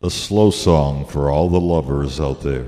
A slow song for all the lovers out there.